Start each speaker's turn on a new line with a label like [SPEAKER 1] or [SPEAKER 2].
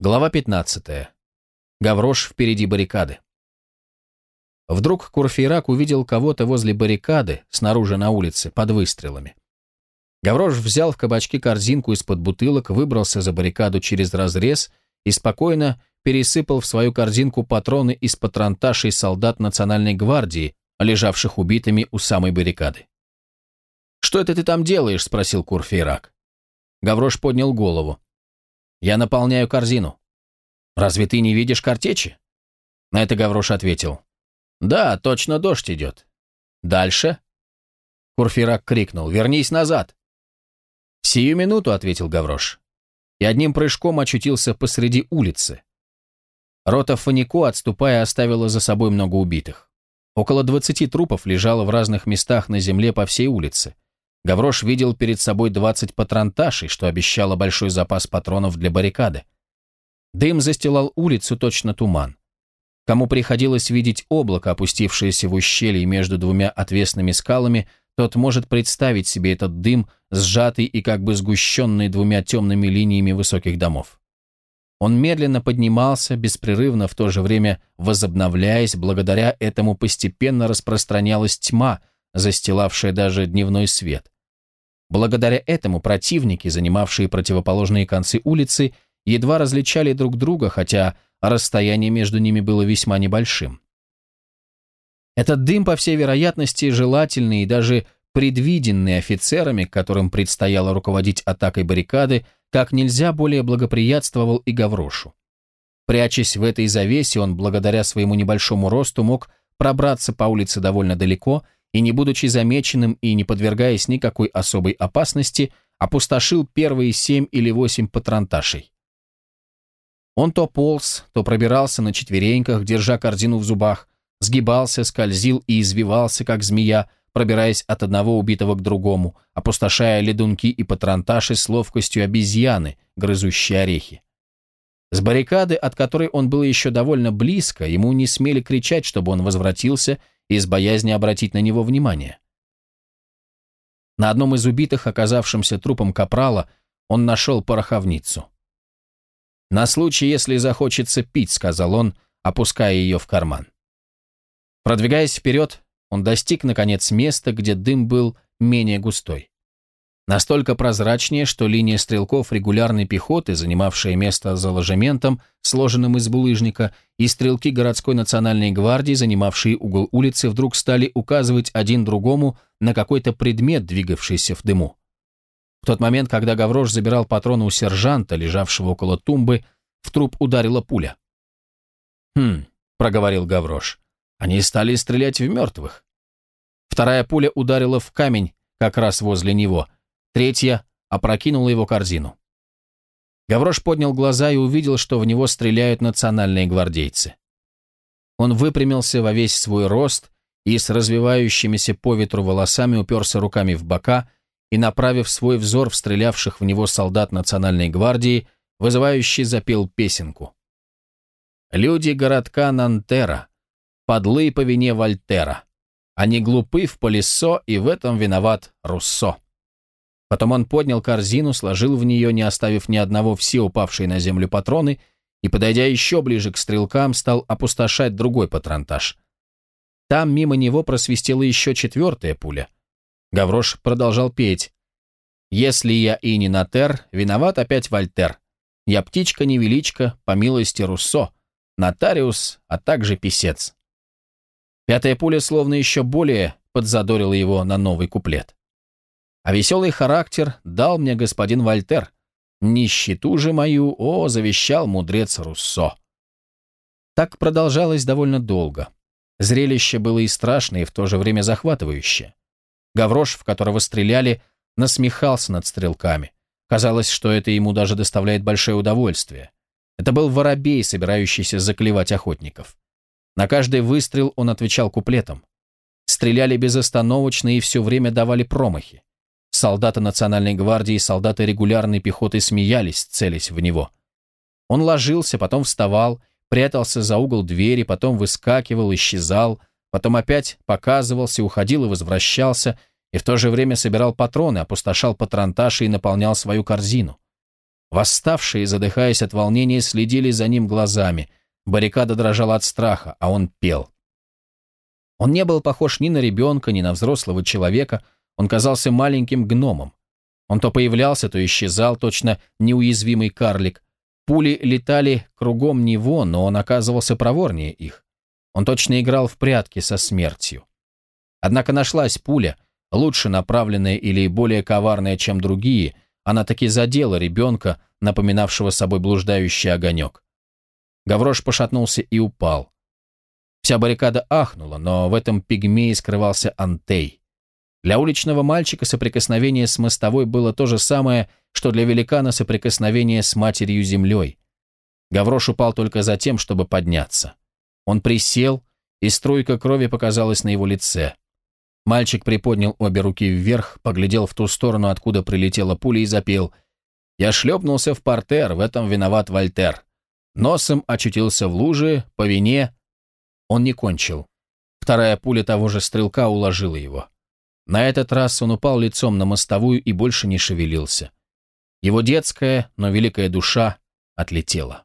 [SPEAKER 1] Глава 15. Гаврош впереди баррикады. Вдруг Курфейрак увидел кого-то возле баррикады, снаружи на улице, под выстрелами. Гаврош взял в кабачке корзинку из-под бутылок, выбрался за баррикаду через разрез и спокойно пересыпал в свою корзинку патроны из патронташей солдат Национальной гвардии, лежавших убитыми у самой баррикады. «Что это ты там делаешь?» – спросил Курфейрак. Гаврош поднял голову. Я наполняю корзину. Разве ты не видишь картечи? На это Гаврош ответил. Да, точно дождь идет. Дальше? Курфирак крикнул. Вернись назад. Сию минуту, ответил Гаврош. И одним прыжком очутился посреди улицы. Рота Фанико, отступая, оставила за собой много убитых. Около двадцати трупов лежало в разных местах на земле по всей улице. Гаврош видел перед собой 20 патронташей, что обещало большой запас патронов для баррикады. Дым застилал улицу точно туман. Кому приходилось видеть облако, опустившееся в ущелье между двумя отвесными скалами, тот может представить себе этот дым, сжатый и как бы сгущенный двумя темными линиями высоких домов. Он медленно поднимался, беспрерывно в то же время возобновляясь, благодаря этому постепенно распространялась тьма, застилавшая даже дневной свет. Благодаря этому противники, занимавшие противоположные концы улицы, едва различали друг друга, хотя расстояние между ними было весьма небольшим. Этот дым, по всей вероятности, желательный и даже предвиденный офицерами, которым предстояло руководить атакой баррикады, как нельзя более благоприятствовал и Гаврошу. Прячась в этой завесе, он, благодаря своему небольшому росту, мог пробраться по улице довольно далеко и, не будучи замеченным и не подвергаясь никакой особой опасности, опустошил первые семь или восемь патронташей. Он то полз, то пробирался на четвереньках, держа корзину в зубах, сгибался, скользил и извивался, как змея, пробираясь от одного убитого к другому, опустошая ледунки и патронташи с ловкостью обезьяны, грызущей орехи. С баррикады, от которой он был еще довольно близко, ему не смели кричать, чтобы он возвратился из боязни обратить на него внимание. На одном из убитых, оказавшимся трупом капрала, он нашел пороховницу. «На случай, если захочется пить», — сказал он, опуская ее в карман. Продвигаясь вперед, он достиг, наконец, места, где дым был менее густой. Настолько прозрачнее, что линия стрелков регулярной пехоты, занимавшая место за ложементом, сложенным из булыжника, и стрелки городской национальной гвардии, занимавшие угол улицы, вдруг стали указывать один другому на какой-то предмет, двигавшийся в дыму. В тот момент, когда Гаврош забирал патроны у сержанта, лежавшего около тумбы, в труп ударила пуля. «Хм», — проговорил Гаврош, — «они стали стрелять в мертвых». Вторая пуля ударила в камень, как раз возле него — Третья опрокинула его корзину. Гаврош поднял глаза и увидел, что в него стреляют национальные гвардейцы. Он выпрямился во весь свой рост и с развивающимися по ветру волосами уперся руками в бока и, направив свой взор в стрелявших в него солдат национальной гвардии, вызывающий запел песенку. «Люди городка Нантера, подлы по вине Вольтера. Они глупы в полисо, и в этом виноват Руссо». Потом он поднял корзину, сложил в нее, не оставив ни одного все упавшие на землю патроны, и, подойдя еще ближе к стрелкам, стал опустошать другой патронтаж. Там мимо него просвистела еще четвертая пуля. Гаврош продолжал петь. «Если я и не Натер, виноват опять Вольтер. Я птичка-невеличка, по милости Руссо, нотариус, а также писец». Пятая пуля словно еще более подзадорила его на новый куплет. А веселый характер дал мне господин Вольтер. Нищету же мою, о, завещал мудрец Руссо. Так продолжалось довольно долго. Зрелище было и страшное, и в то же время захватывающее. Гаврош, в которого стреляли, насмехался над стрелками. Казалось, что это ему даже доставляет большое удовольствие. Это был воробей, собирающийся заклевать охотников. На каждый выстрел он отвечал куплетом. Стреляли безостановочно и все время давали промахи. Солдаты Национальной гвардии и солдаты регулярной пехоты смеялись, целясь в него. Он ложился, потом вставал, прятался за угол двери, потом выскакивал, исчезал, потом опять показывался, уходил и возвращался, и в то же время собирал патроны, опустошал патронташи и наполнял свою корзину. Восставшие, задыхаясь от волнения, следили за ним глазами. Баррикада дрожала от страха, а он пел. Он не был похож ни на ребенка, ни на взрослого человека, он казался маленьким гномом. Он то появлялся, то исчезал, точно неуязвимый карлик. Пули летали кругом него, но он оказывался проворнее их. Он точно играл в прятки со смертью. Однако нашлась пуля, лучше направленная или более коварная, чем другие, она таки задела ребенка, напоминавшего собой блуждающий огонек. Гаврош пошатнулся и упал. Вся баррикада ахнула, но в этом пигмее скрывался Антей. Для уличного мальчика соприкосновение с мостовой было то же самое, что для великана соприкосновение с матерью-землей. Гаврош упал только за тем, чтобы подняться. Он присел, и струйка крови показалась на его лице. Мальчик приподнял обе руки вверх, поглядел в ту сторону, откуда прилетела пуля, и запел. «Я шлепнулся в портер, в этом виноват Вольтер. Носом очутился в луже, по вине...» Он не кончил. Вторая пуля того же стрелка уложила его. На этот раз он упал лицом на мостовую и больше не шевелился. Его детская, но великая душа отлетела.